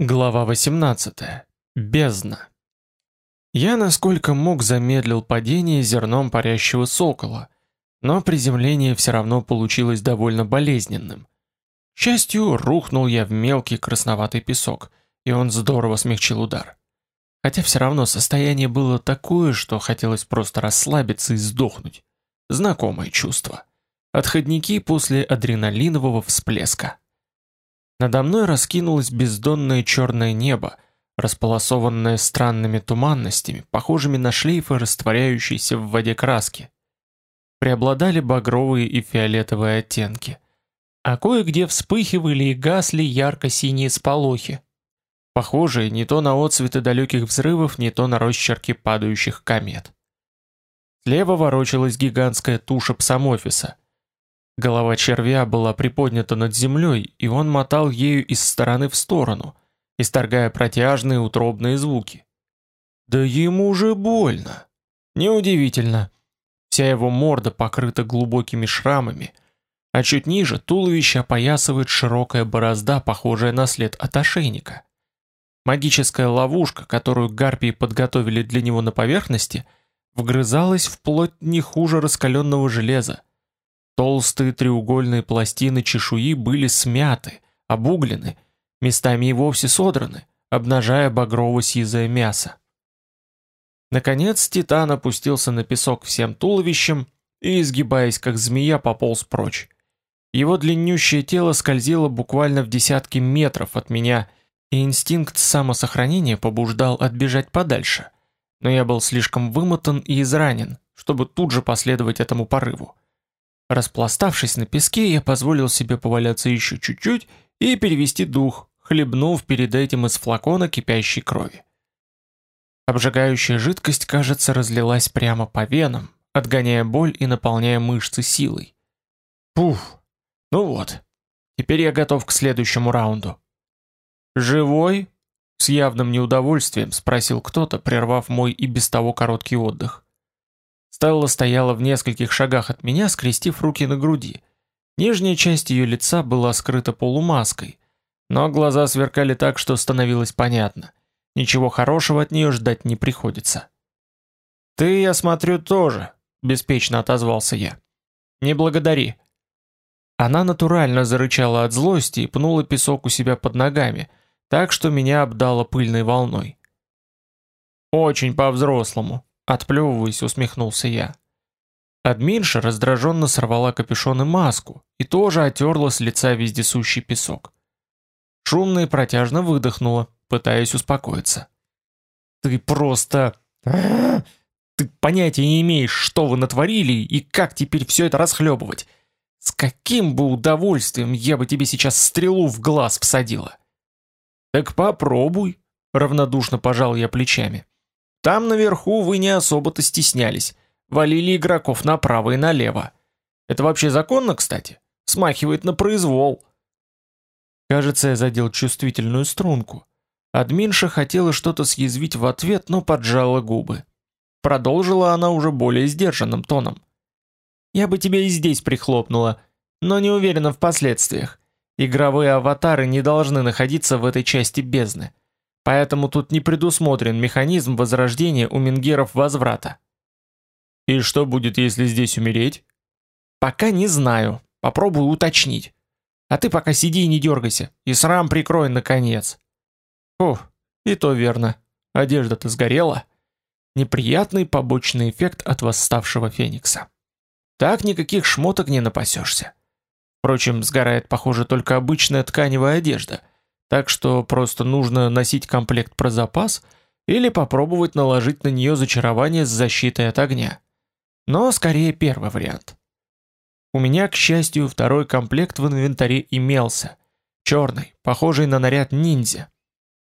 Глава 18. Бездна. Я насколько мог замедлил падение зерном парящего сокола, но приземление все равно получилось довольно болезненным. К счастью, рухнул я в мелкий красноватый песок, и он здорово смягчил удар. Хотя все равно состояние было такое, что хотелось просто расслабиться и сдохнуть. Знакомое чувство. Отходники после адреналинового всплеска. Надо мной раскинулось бездонное черное небо, располосованное странными туманностями, похожими на шлейфы растворяющейся в воде краски. Преобладали багровые и фиолетовые оттенки. А кое-где вспыхивали и гасли ярко-синие сполохи, похожие не то на отцветы далеких взрывов, не то на росчерки падающих комет. Слева ворочалась гигантская туша псамофиса — Голова червя была приподнята над землей, и он мотал ею из стороны в сторону, исторгая протяжные утробные звуки. Да ему же больно. Неудивительно. Вся его морда покрыта глубокими шрамами, а чуть ниже туловище опоясывает широкая борозда, похожая на след от ошейника. Магическая ловушка, которую гарпии подготовили для него на поверхности, вгрызалась вплоть не хуже раскаленного железа. Толстые треугольные пластины чешуи были смяты, обуглены, местами и вовсе содраны, обнажая багрово-сизое мясо. Наконец Титан опустился на песок всем туловищем и, изгибаясь как змея, пополз прочь. Его длиннющее тело скользило буквально в десятки метров от меня, и инстинкт самосохранения побуждал отбежать подальше. Но я был слишком вымотан и изранен, чтобы тут же последовать этому порыву. Распластавшись на песке, я позволил себе поваляться еще чуть-чуть и перевести дух, хлебнув перед этим из флакона кипящей крови. Обжигающая жидкость, кажется, разлилась прямо по венам, отгоняя боль и наполняя мышцы силой. Пуф! Ну вот, теперь я готов к следующему раунду. «Живой?» — с явным неудовольствием спросил кто-то, прервав мой и без того короткий отдых. Стелла стояла в нескольких шагах от меня, скрестив руки на груди. Нижняя часть ее лица была скрыта полумаской, но глаза сверкали так, что становилось понятно. Ничего хорошего от нее ждать не приходится. «Ты, я смотрю, тоже», — беспечно отозвался я. «Не благодари». Она натурально зарычала от злости и пнула песок у себя под ногами, так что меня обдало пыльной волной. «Очень по-взрослому», Отплевываясь, усмехнулся я. Админша раздраженно сорвала капюшон и маску и тоже отерла с лица вездесущий песок. Шумно и протяжно выдохнула, пытаясь успокоиться. «Ты просто... Ты понятия не имеешь, что вы натворили и как теперь все это расхлебывать. С каким бы удовольствием я бы тебе сейчас стрелу в глаз всадила!» «Так попробуй», — равнодушно пожал я плечами. Там наверху вы не особо-то стеснялись. Валили игроков направо и налево. Это вообще законно, кстати? Смахивает на произвол. Кажется, я задел чувствительную струнку. Админша хотела что-то съязвить в ответ, но поджала губы. Продолжила она уже более сдержанным тоном. «Я бы тебя и здесь прихлопнула, но не уверена в последствиях. Игровые аватары не должны находиться в этой части бездны. Поэтому тут не предусмотрен механизм возрождения у мингеров возврата. И что будет, если здесь умереть? Пока не знаю. Попробую уточнить. А ты пока сиди и не дергайся. И срам прикрой, наконец. Фух, и то верно. Одежда-то сгорела. Неприятный побочный эффект от восставшего феникса. Так никаких шмоток не напасешься. Впрочем, сгорает, похоже, только обычная тканевая одежда — так что просто нужно носить комплект про запас или попробовать наложить на нее зачарование с защитой от огня. Но скорее первый вариант. У меня, к счастью, второй комплект в инвентаре имелся. Черный, похожий на наряд ниндзя.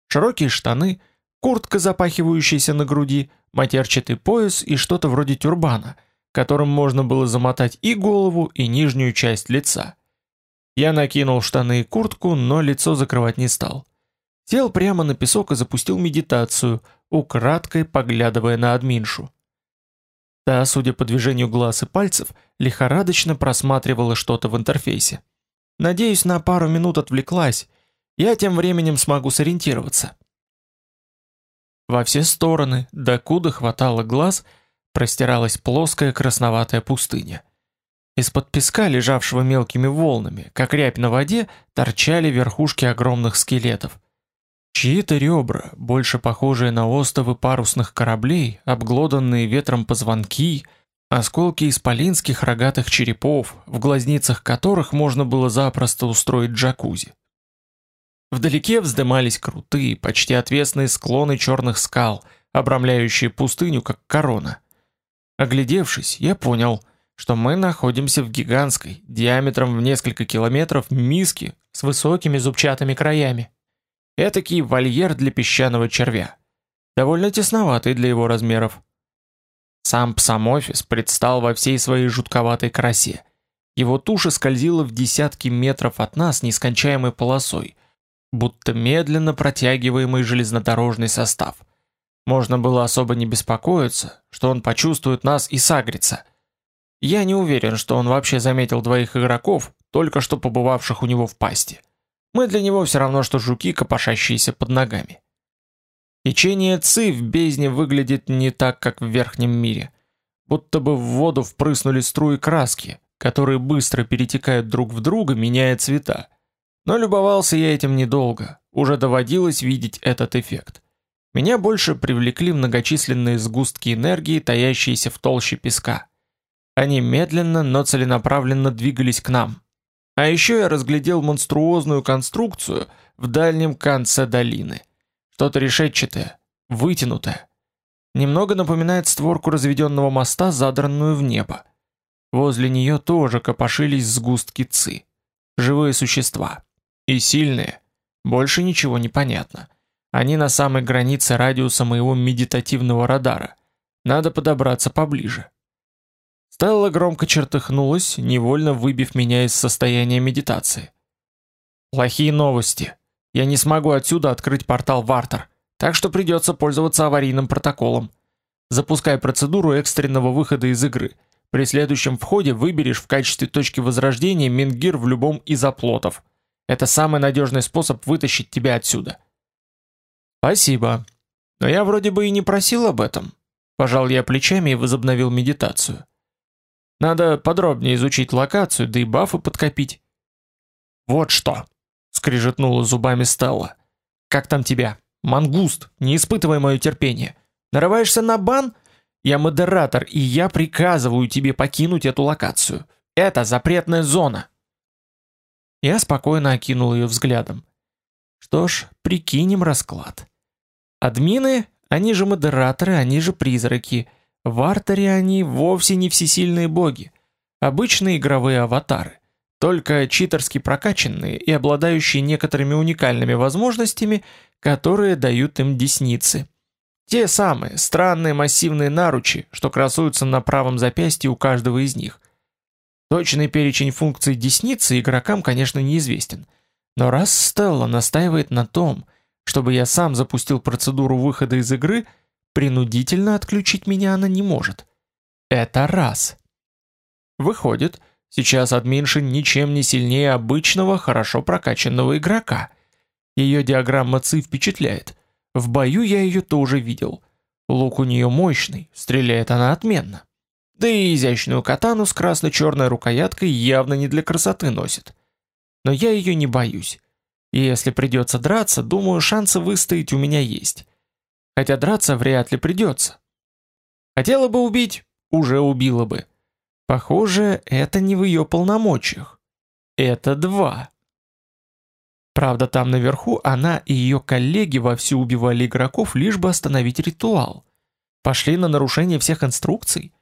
Широкие штаны, куртка, запахивающаяся на груди, матерчатый пояс и что-то вроде тюрбана, которым можно было замотать и голову, и нижнюю часть лица. Я накинул штаны и куртку, но лицо закрывать не стал. Сел прямо на песок и запустил медитацию, украдкой поглядывая на админшу. Та, судя по движению глаз и пальцев, лихорадочно просматривала что-то в интерфейсе. Надеюсь, на пару минут отвлеклась, Я тем временем смогу сориентироваться. Во все стороны, докуда хватало глаз, простиралась плоская красноватая пустыня. Из-под песка, лежавшего мелкими волнами, как рябь на воде, торчали верхушки огромных скелетов. Чьи-то ребра, больше похожие на остовы парусных кораблей, обглоданные ветром позвонки, осколки исполинских рогатых черепов, в глазницах которых можно было запросто устроить джакузи. Вдалеке вздымались крутые, почти отвесные склоны черных скал, обрамляющие пустыню как корона. Оглядевшись, я понял, что мы находимся в гигантской, диаметром в несколько километров, миске с высокими зубчатыми краями. Этакий вольер для песчаного червя. Довольно тесноватый для его размеров. Сам псамофис предстал во всей своей жутковатой красе. Его туша скользила в десятки метров от нас нескончаемой полосой, будто медленно протягиваемый железнодорожный состав. Можно было особо не беспокоиться, что он почувствует нас и сагрится. Я не уверен, что он вообще заметил двоих игроков, только что побывавших у него в пасти. Мы для него все равно, что жуки, копошащиеся под ногами. Течение ци в бездне выглядит не так, как в верхнем мире. Будто бы в воду впрыснули струи краски, которые быстро перетекают друг в друга, меняя цвета. Но любовался я этим недолго, уже доводилось видеть этот эффект. Меня больше привлекли многочисленные сгустки энергии, таящиеся в толще песка. Они медленно, но целенаправленно двигались к нам. А еще я разглядел монструозную конструкцию в дальнем конце долины. Что-то решетчатое, вытянутое. Немного напоминает створку разведенного моста, задранную в небо. Возле нее тоже копошились сгустки ци. Живые существа. И сильные. Больше ничего не понятно. Они на самой границе радиуса моего медитативного радара. Надо подобраться поближе. Стелла громко чертыхнулась, невольно выбив меня из состояния медитации. Плохие новости. Я не смогу отсюда открыть портал в Артер, так что придется пользоваться аварийным протоколом. Запускай процедуру экстренного выхода из игры. При следующем входе выберешь в качестве точки возрождения Мингир в любом из оплотов. Это самый надежный способ вытащить тебя отсюда. Спасибо. Но я вроде бы и не просил об этом. Пожал я плечами и возобновил медитацию. Надо подробнее изучить локацию, да и бафы подкопить. Вот что, скрежетнула зубами Стелла. Как там тебя? Мангуст, не испытывай мое терпение. Нарываешься на бан? Я модератор, и я приказываю тебе покинуть эту локацию. Это запретная зона. Я спокойно окинул ее взглядом. Что ж, прикинем расклад. Админы, они же модераторы, они же призраки — в артере они вовсе не всесильные боги, обычные игровые аватары, только читерски прокачанные и обладающие некоторыми уникальными возможностями, которые дают им десницы. Те самые странные массивные наручи, что красуются на правом запястье у каждого из них. Точный перечень функций десницы игрокам, конечно, неизвестен. Но раз Стелла настаивает на том, чтобы я сам запустил процедуру выхода из игры – Принудительно отключить меня она не может. Это раз. Выходит, сейчас админша ничем не сильнее обычного хорошо прокачанного игрока. Ее диаграмма ЦИ впечатляет. В бою я ее тоже видел. Лук у нее мощный, стреляет она отменно. Да и изящную катану с красно-черной рукояткой явно не для красоты носит. Но я ее не боюсь. И если придется драться, думаю, шансы выстоять у меня есть хотя драться вряд ли придется. Хотела бы убить, уже убила бы. Похоже, это не в ее полномочиях. Это два. Правда, там наверху она и ее коллеги вовсю убивали игроков, лишь бы остановить ритуал. Пошли на нарушение всех инструкций.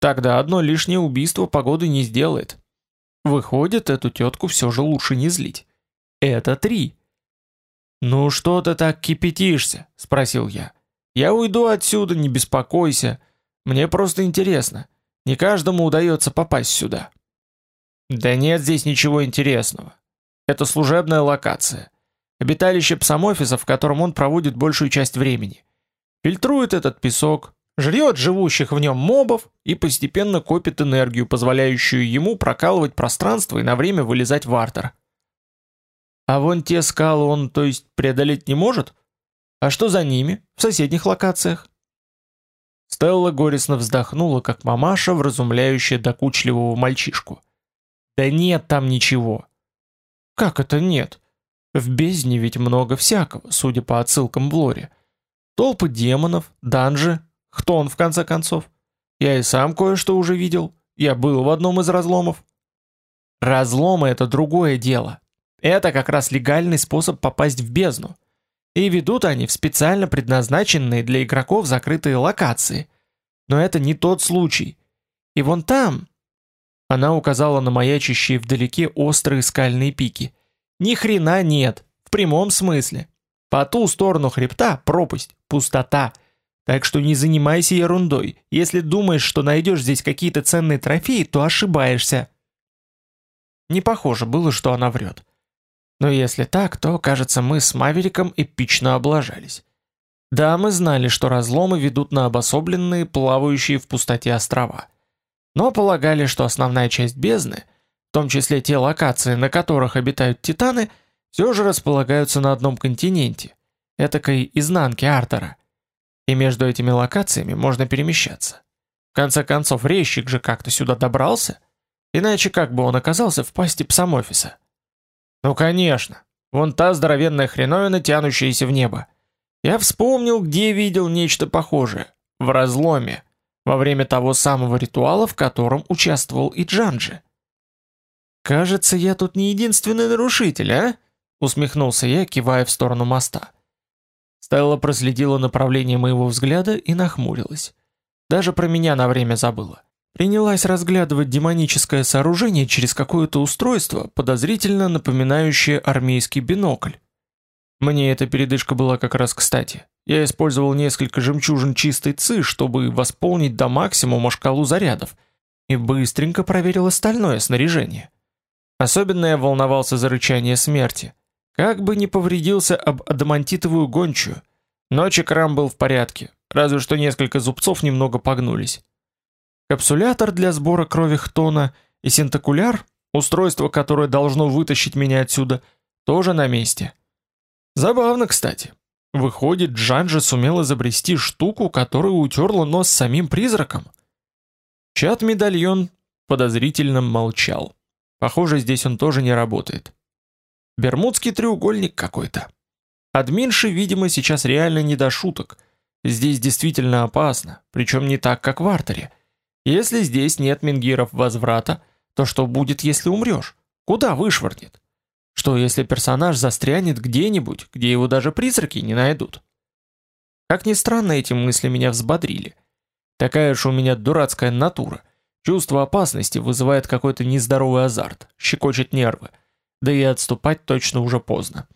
Тогда одно лишнее убийство погоды не сделает. Выходит, эту тетку все же лучше не злить. Это три. «Ну что ты так кипятишься?» – спросил я. Я уйду отсюда, не беспокойся. Мне просто интересно. Не каждому удается попасть сюда. Да нет здесь ничего интересного. Это служебная локация. Обиталище псамофиса, в котором он проводит большую часть времени. Фильтрует этот песок, жрет живущих в нем мобов и постепенно копит энергию, позволяющую ему прокалывать пространство и на время вылезать в артер. А вон те скалы он, то есть, преодолеть не может? А что за ними, в соседних локациях? Стелла горестно вздохнула, как мамаша, вразумляющая докучливого мальчишку. Да нет там ничего. Как это нет? В бездне ведь много всякого, судя по отсылкам в лоре. Толпы демонов, данжи, кто он в конце концов? Я и сам кое-что уже видел. Я был в одном из разломов. Разломы — это другое дело. Это как раз легальный способ попасть в бездну. И ведут они в специально предназначенные для игроков закрытые локации. Но это не тот случай. И вон там... Она указала на маячащие вдалеке острые скальные пики. Ни хрена нет, в прямом смысле. По ту сторону хребта пропасть, пустота. Так что не занимайся ерундой. Если думаешь, что найдешь здесь какие-то ценные трофеи, то ошибаешься. Не похоже было, что она врет. Но если так, то, кажется, мы с Мавериком эпично облажались. Да, мы знали, что разломы ведут на обособленные, плавающие в пустоте острова. Но полагали, что основная часть бездны, в том числе те локации, на которых обитают титаны, все же располагаются на одном континенте, этакой изнанке Артера. И между этими локациями можно перемещаться. В конце концов, резчик же как-то сюда добрался, иначе как бы он оказался в пасти псамофиса? Ну конечно, вон та здоровенная хреновина, тянущаяся в небо. Я вспомнил, где видел нечто похожее. В разломе. Во время того самого ритуала, в котором участвовал и Джанджи. «Кажется, я тут не единственный нарушитель, а?» Усмехнулся я, кивая в сторону моста. Стелла проследила направление моего взгляда и нахмурилась. Даже про меня на время забыла. Принялась разглядывать демоническое сооружение через какое-то устройство, подозрительно напоминающее армейский бинокль. Мне эта передышка была как раз кстати. Я использовал несколько жемчужин чистой ци, чтобы восполнить до максимума шкалу зарядов, и быстренько проверил остальное снаряжение. Особенно я волновался за рычание смерти. Как бы не повредился об адамантитовую гончую. Но чекрам был в порядке, разве что несколько зубцов немного погнулись. Капсулятор для сбора крови Хтона и синтакуляр, устройство, которое должно вытащить меня отсюда, тоже на месте. Забавно, кстати. Выходит, Джанжа сумел изобрести штуку, которая утерла нос самим призраком. Чат-медальон подозрительно молчал. Похоже, здесь он тоже не работает. Бермудский треугольник какой-то. Админши, видимо, сейчас реально не до шуток. Здесь действительно опасно, причем не так, как в артере. Если здесь нет мингиров возврата, то что будет, если умрешь? Куда вышвырнет? Что, если персонаж застрянет где-нибудь, где его даже призраки не найдут? Как ни странно, эти мысли меня взбодрили. Такая уж у меня дурацкая натура. Чувство опасности вызывает какой-то нездоровый азарт, щекочет нервы. Да и отступать точно уже поздно.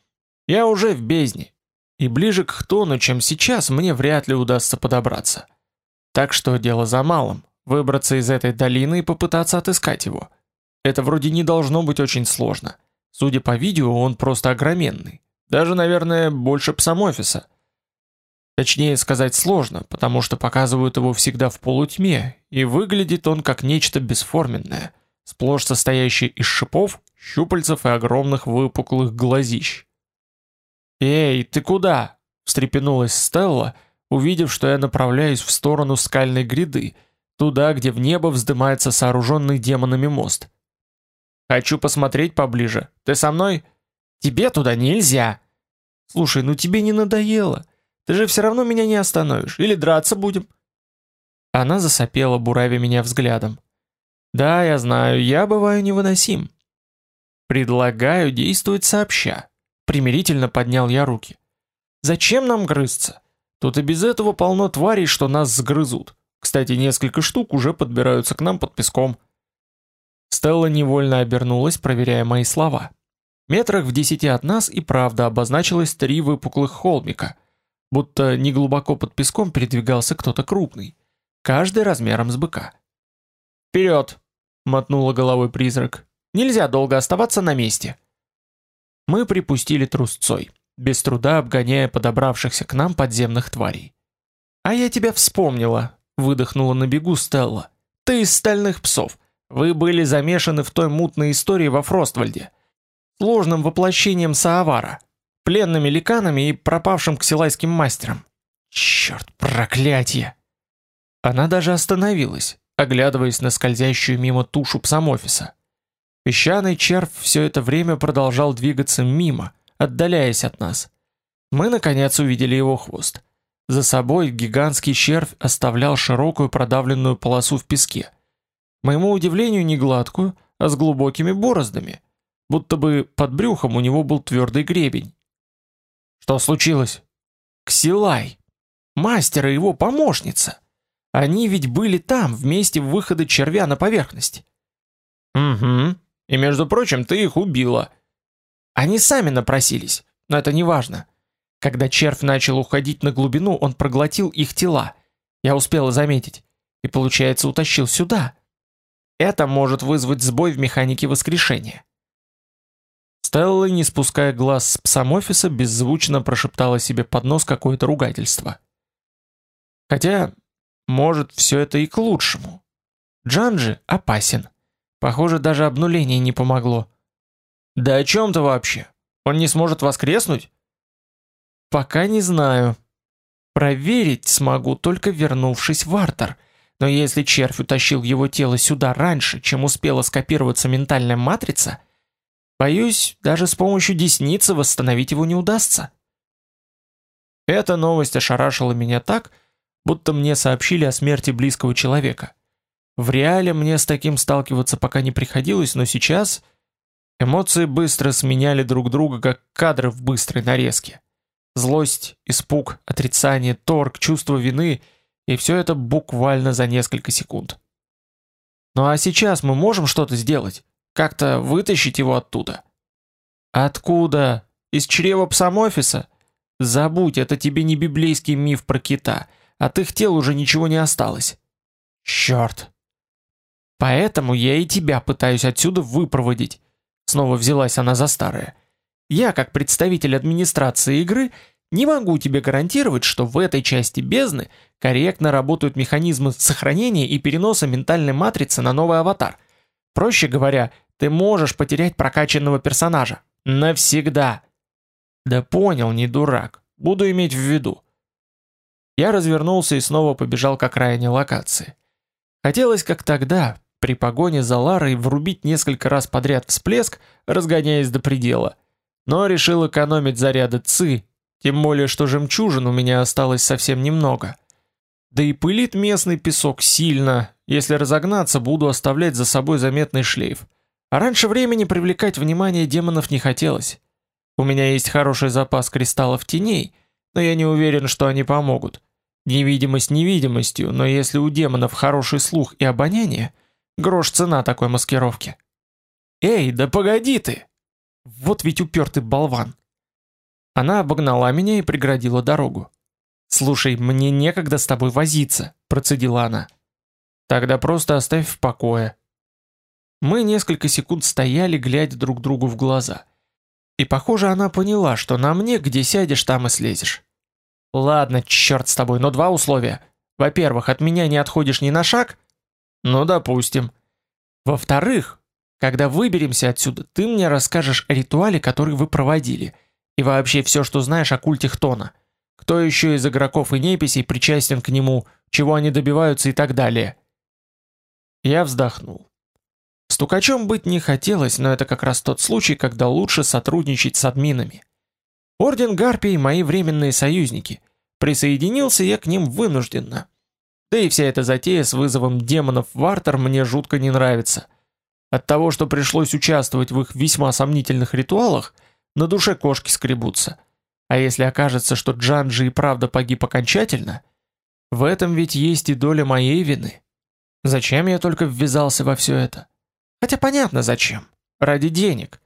Я уже в бездне. И ближе к Хтону, чем сейчас, мне вряд ли удастся подобраться. Так что дело за малым выбраться из этой долины и попытаться отыскать его. Это вроде не должно быть очень сложно. Судя по видео, он просто огроменный. Даже, наверное, больше псамофиса. Точнее сказать сложно, потому что показывают его всегда в полутьме, и выглядит он как нечто бесформенное, сплошь состоящее из шипов, щупальцев и огромных выпуклых глазищ. «Эй, ты куда?» — встрепенулась Стелла, увидев, что я направляюсь в сторону скальной гряды, Туда, где в небо вздымается сооруженный демонами мост. Хочу посмотреть поближе. Ты со мной? Тебе туда нельзя. Слушай, ну тебе не надоело? Ты же все равно меня не остановишь. Или драться будем? Она засопела, буравя меня взглядом. Да, я знаю, я бываю невыносим. Предлагаю действовать сообща. Примирительно поднял я руки. Зачем нам грызться? Тут и без этого полно тварей, что нас сгрызут. Кстати, несколько штук уже подбираются к нам под песком. Стелла невольно обернулась, проверяя мои слова. Метрах в десяти от нас и правда обозначилось три выпуклых холмика, будто неглубоко под песком передвигался кто-то крупный, каждый размером с быка. «Вперед!» — мотнула головой призрак. «Нельзя долго оставаться на месте!» Мы припустили трусцой, без труда обгоняя подобравшихся к нам подземных тварей. «А я тебя вспомнила!» Выдохнула на бегу Стелла. Ты из стальных псов. Вы были замешаны в той мутной истории во Фроствальде. ложным воплощением Саавара, пленными ликанами и пропавшим ксилайским мастером. Черт, проклятие! Она даже остановилась, оглядываясь на скользящую мимо тушу псамофиса. Песчаный червь все это время продолжал двигаться мимо, отдаляясь от нас. Мы, наконец, увидели его хвост. За собой гигантский червь оставлял широкую продавленную полосу в песке. К моему удивлению, не гладкую, а с глубокими бороздами, будто бы под брюхом у него был твердый гребень. Что случилось? Ксилай. Мастер и его помощница. Они ведь были там, вместе в выхода червя на поверхность. Угу. И между прочим, ты их убила. Они сами напросились, но это не важно. Когда червь начал уходить на глубину, он проглотил их тела. Я успела заметить. И, получается, утащил сюда. Это может вызвать сбой в механике воскрешения. Стелла, не спуская глаз с псом офиса, беззвучно прошептала себе под нос какое-то ругательство. Хотя, может, все это и к лучшему. Джанджи опасен. Похоже, даже обнуление не помогло. Да о чем ты вообще? Он не сможет воскреснуть? Пока не знаю. Проверить смогу, только вернувшись в Артер. Но если червь утащил его тело сюда раньше, чем успела скопироваться ментальная матрица, боюсь, даже с помощью десницы восстановить его не удастся. Эта новость ошарашила меня так, будто мне сообщили о смерти близкого человека. В реале мне с таким сталкиваться пока не приходилось, но сейчас эмоции быстро сменяли друг друга, как кадры в быстрой нарезке. Злость, испуг, отрицание, торг, чувство вины, и все это буквально за несколько секунд. Ну а сейчас мы можем что-то сделать? Как-то вытащить его оттуда? Откуда? Из чрева псамофиса? Забудь, это тебе не библейский миф про кита. От их тел уже ничего не осталось. Черт, Поэтому я и тебя пытаюсь отсюда выпроводить. Снова взялась она за старое. Я, как представитель администрации игры, не могу тебе гарантировать, что в этой части бездны корректно работают механизмы сохранения и переноса ментальной матрицы на новый аватар. Проще говоря, ты можешь потерять прокачанного персонажа. Навсегда. Да понял, не дурак. Буду иметь в виду. Я развернулся и снова побежал к окраине локации. Хотелось, как тогда, при погоне за Ларой врубить несколько раз подряд всплеск, разгоняясь до предела. Но решил экономить заряды ЦИ, тем более что жемчужин у меня осталось совсем немного. Да и пылит местный песок сильно, если разогнаться, буду оставлять за собой заметный шлейф. А раньше времени привлекать внимание демонов не хотелось. У меня есть хороший запас кристаллов теней, но я не уверен, что они помогут. Невидимость невидимостью, но если у демонов хороший слух и обоняние, Грош цена такой маскировки. Эй, да погоди ты! Вот ведь упертый болван. Она обогнала меня и преградила дорогу. «Слушай, мне некогда с тобой возиться», — процедила она. «Тогда просто оставь в покое». Мы несколько секунд стояли, глядя друг другу в глаза. И похоже, она поняла, что на мне, где сядешь, там и слезешь. «Ладно, черт с тобой, но два условия. Во-первых, от меня не отходишь ни на шаг, ну, допустим. Во-вторых, когда выберемся отсюда, ты мне расскажешь о ритуале, который вы проводили, и вообще все, что знаешь о культе Хтона. Кто еще из игроков и неписей причастен к нему, чего они добиваются и так далее. Я вздохнул. Стукачом быть не хотелось, но это как раз тот случай, когда лучше сотрудничать с админами. Орден Гарпий – мои временные союзники. Присоединился я к ним вынужденно. Да и вся эта затея с вызовом демонов в Артер мне жутко не нравится. От того, что пришлось участвовать в их весьма сомнительных ритуалах, на душе кошки скребутся. А если окажется, что Джанджи и правда погиб окончательно, в этом ведь есть и доля моей вины. Зачем я только ввязался во все это? Хотя понятно зачем. Ради денег.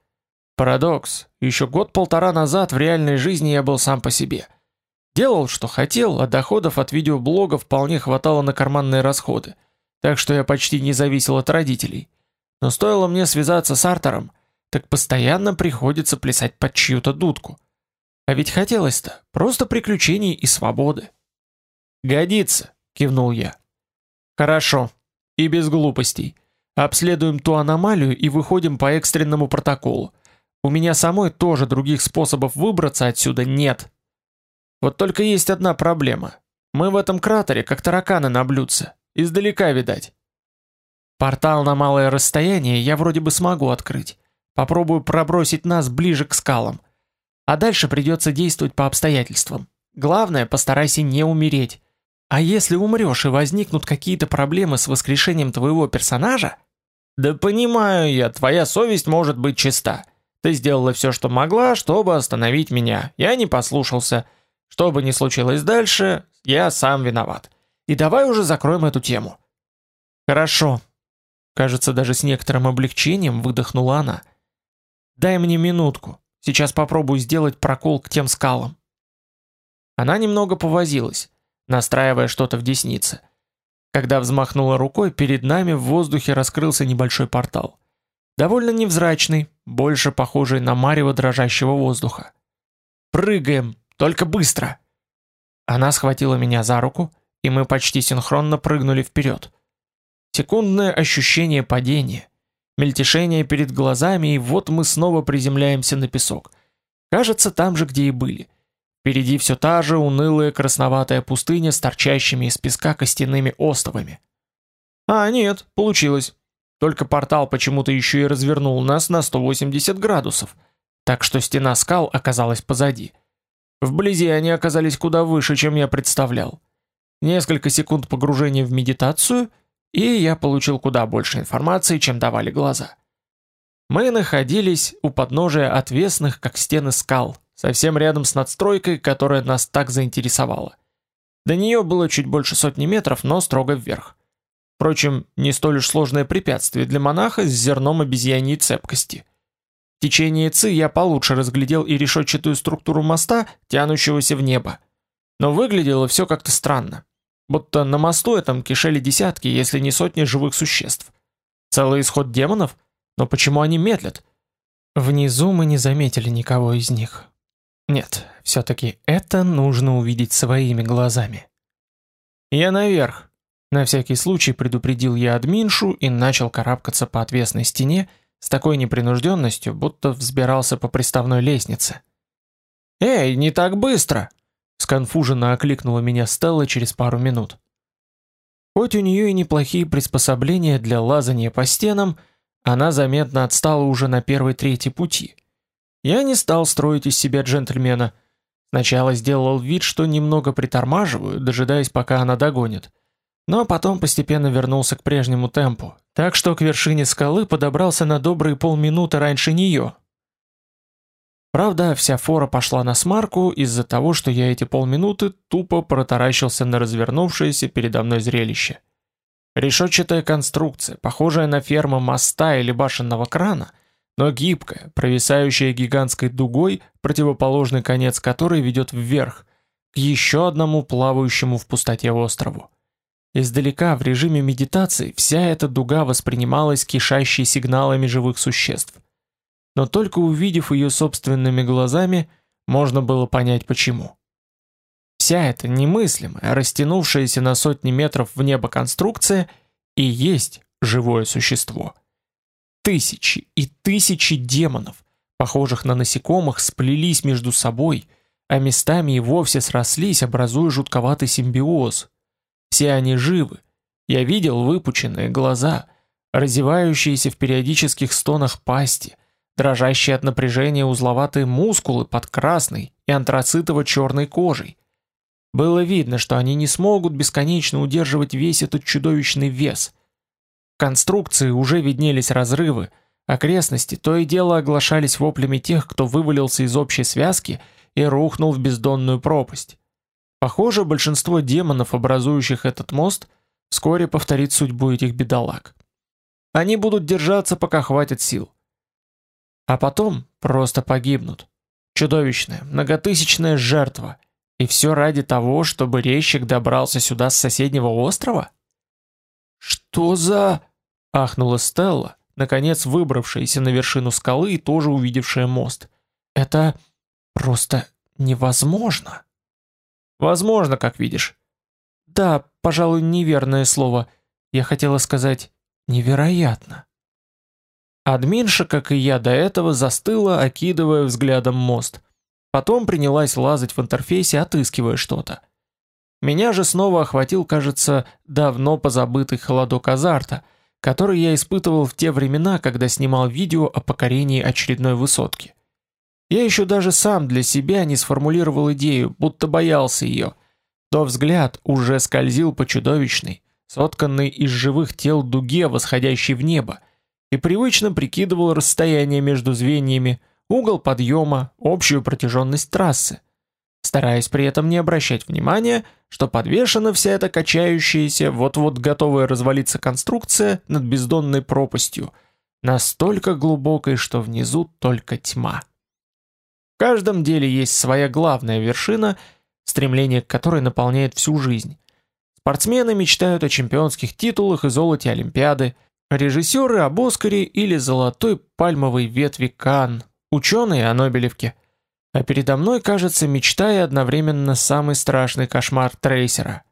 Парадокс. Еще год-полтора назад в реальной жизни я был сам по себе. Делал, что хотел, а доходов от видеоблога вполне хватало на карманные расходы, так что я почти не зависел от родителей. Но стоило мне связаться с Артером, так постоянно приходится плясать под чью-то дудку. А ведь хотелось-то просто приключений и свободы. «Годится», — кивнул я. «Хорошо. И без глупостей. Обследуем ту аномалию и выходим по экстренному протоколу. У меня самой тоже других способов выбраться отсюда нет. Вот только есть одна проблема. Мы в этом кратере, как тараканы на блюдце. Издалека видать. Портал на малое расстояние я вроде бы смогу открыть. Попробую пробросить нас ближе к скалам. А дальше придется действовать по обстоятельствам. Главное, постарайся не умереть. А если умрешь и возникнут какие-то проблемы с воскрешением твоего персонажа? Да понимаю я, твоя совесть может быть чиста. Ты сделала все, что могла, чтобы остановить меня. Я не послушался. Что бы ни случилось дальше, я сам виноват. И давай уже закроем эту тему. Хорошо. Кажется, даже с некоторым облегчением выдохнула она. Дай мне минутку. Сейчас попробую сделать прокол к тем скалам. Она немного повозилась, настраивая что-то в деснице. Когда взмахнула рукой, перед нами в воздухе раскрылся небольшой портал. Довольно невзрачный, больше похожий на марево дрожащего воздуха. «Прыгаем! Только быстро!» Она схватила меня за руку, и мы почти синхронно прыгнули вперед. Секундное ощущение падения, мельтешение перед глазами, и вот мы снова приземляемся на песок. Кажется, там же, где и были. Впереди все та же унылая красноватая пустыня с торчащими из песка костяными остовами. А, нет, получилось. Только портал почему-то еще и развернул нас на 180 градусов, так что стена скал оказалась позади. Вблизи они оказались куда выше, чем я представлял. Несколько секунд погружения в медитацию, и я получил куда больше информации, чем давали глаза. Мы находились у подножия отвесных, как стены скал, совсем рядом с надстройкой, которая нас так заинтересовала. До нее было чуть больше сотни метров, но строго вверх. Впрочем, не столь уж сложное препятствие для монаха с зерном обезьяньей цепкости. В течение ци я получше разглядел и решетчатую структуру моста, тянущегося в небо. Но выглядело все как-то странно. Будто на мосту этом кишели десятки, если не сотни живых существ. Целый исход демонов? Но почему они медлят? Внизу мы не заметили никого из них. Нет, все-таки это нужно увидеть своими глазами. Я наверх. На всякий случай предупредил я админшу и начал карабкаться по отвесной стене с такой непринужденностью, будто взбирался по приставной лестнице. «Эй, не так быстро!» Сконфуженно окликнула меня Стелла через пару минут. Хоть у нее и неплохие приспособления для лазания по стенам, она заметно отстала уже на первой трети пути – я не стал строить из себя джентльмена. Сначала сделал вид, что немного притормаживаю, дожидаясь, пока она догонит. Но потом постепенно вернулся к прежнему темпу, так что к вершине скалы подобрался на добрые полминуты раньше нее. Правда, вся фора пошла на смарку из-за того, что я эти полминуты тупо протаращился на развернувшееся передо мной зрелище. Решетчатая конструкция, похожая на ферму моста или башенного крана — но гибкая, провисающая гигантской дугой, противоположный конец которой ведет вверх, к еще одному плавающему в пустоте острову. Издалека в режиме медитации вся эта дуга воспринималась кишащей сигналами живых существ. Но только увидев ее собственными глазами, можно было понять почему. Вся эта немыслимая, растянувшаяся на сотни метров в небо конструкция и есть живое существо – Тысячи и тысячи демонов, похожих на насекомых, сплелись между собой, а местами и вовсе срослись, образуя жутковатый симбиоз. Все они живы. Я видел выпученные глаза, разевающиеся в периодических стонах пасти, дрожащие от напряжения узловатые мускулы под красной и антрацитово-черной кожей. Было видно, что они не смогут бесконечно удерживать весь этот чудовищный вес – конструкции уже виднелись разрывы, окрестности то и дело оглашались воплями тех, кто вывалился из общей связки и рухнул в бездонную пропасть. Похоже, большинство демонов, образующих этот мост, вскоре повторит судьбу этих бедолаг. Они будут держаться, пока хватит сил. А потом просто погибнут. Чудовищная, многотысячная жертва. И все ради того, чтобы резчик добрался сюда с соседнего острова? «Что за...» — ахнула Стелла, наконец выбравшаяся на вершину скалы и тоже увидевшая мост. «Это просто невозможно». «Возможно, как видишь». «Да, пожалуй, неверное слово. Я хотела сказать «невероятно». Админша, как и я до этого, застыла, окидывая взглядом мост. Потом принялась лазать в интерфейсе, отыскивая что-то. Меня же снова охватил, кажется, давно позабытый холодок азарта, который я испытывал в те времена, когда снимал видео о покорении очередной высотки. Я еще даже сам для себя не сформулировал идею, будто боялся ее. То взгляд уже скользил по чудовищной, сотканной из живых тел дуге, восходящей в небо, и привычно прикидывал расстояние между звеньями, угол подъема, общую протяженность трассы, стараясь при этом не обращать внимания, что подвешена вся эта качающаяся, вот-вот готовая развалиться конструкция над бездонной пропастью, настолько глубокой, что внизу только тьма. В каждом деле есть своя главная вершина, стремление к которой наполняет всю жизнь. Спортсмены мечтают о чемпионских титулах и золоте Олимпиады, режиссеры об Оскаре или золотой пальмовой ветви Кан, ученые о Нобелевке. А передо мной, кажется, мечта и одновременно самый страшный кошмар трейсера.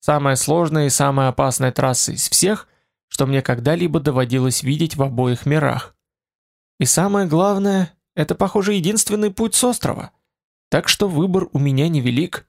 Самая сложная и самая опасная трасса из всех, что мне когда-либо доводилось видеть в обоих мирах. И самое главное, это, похоже, единственный путь с острова. Так что выбор у меня невелик.